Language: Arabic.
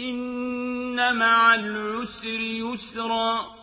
إِنَّ مَعَ الْعُسْرِ يُسْرًا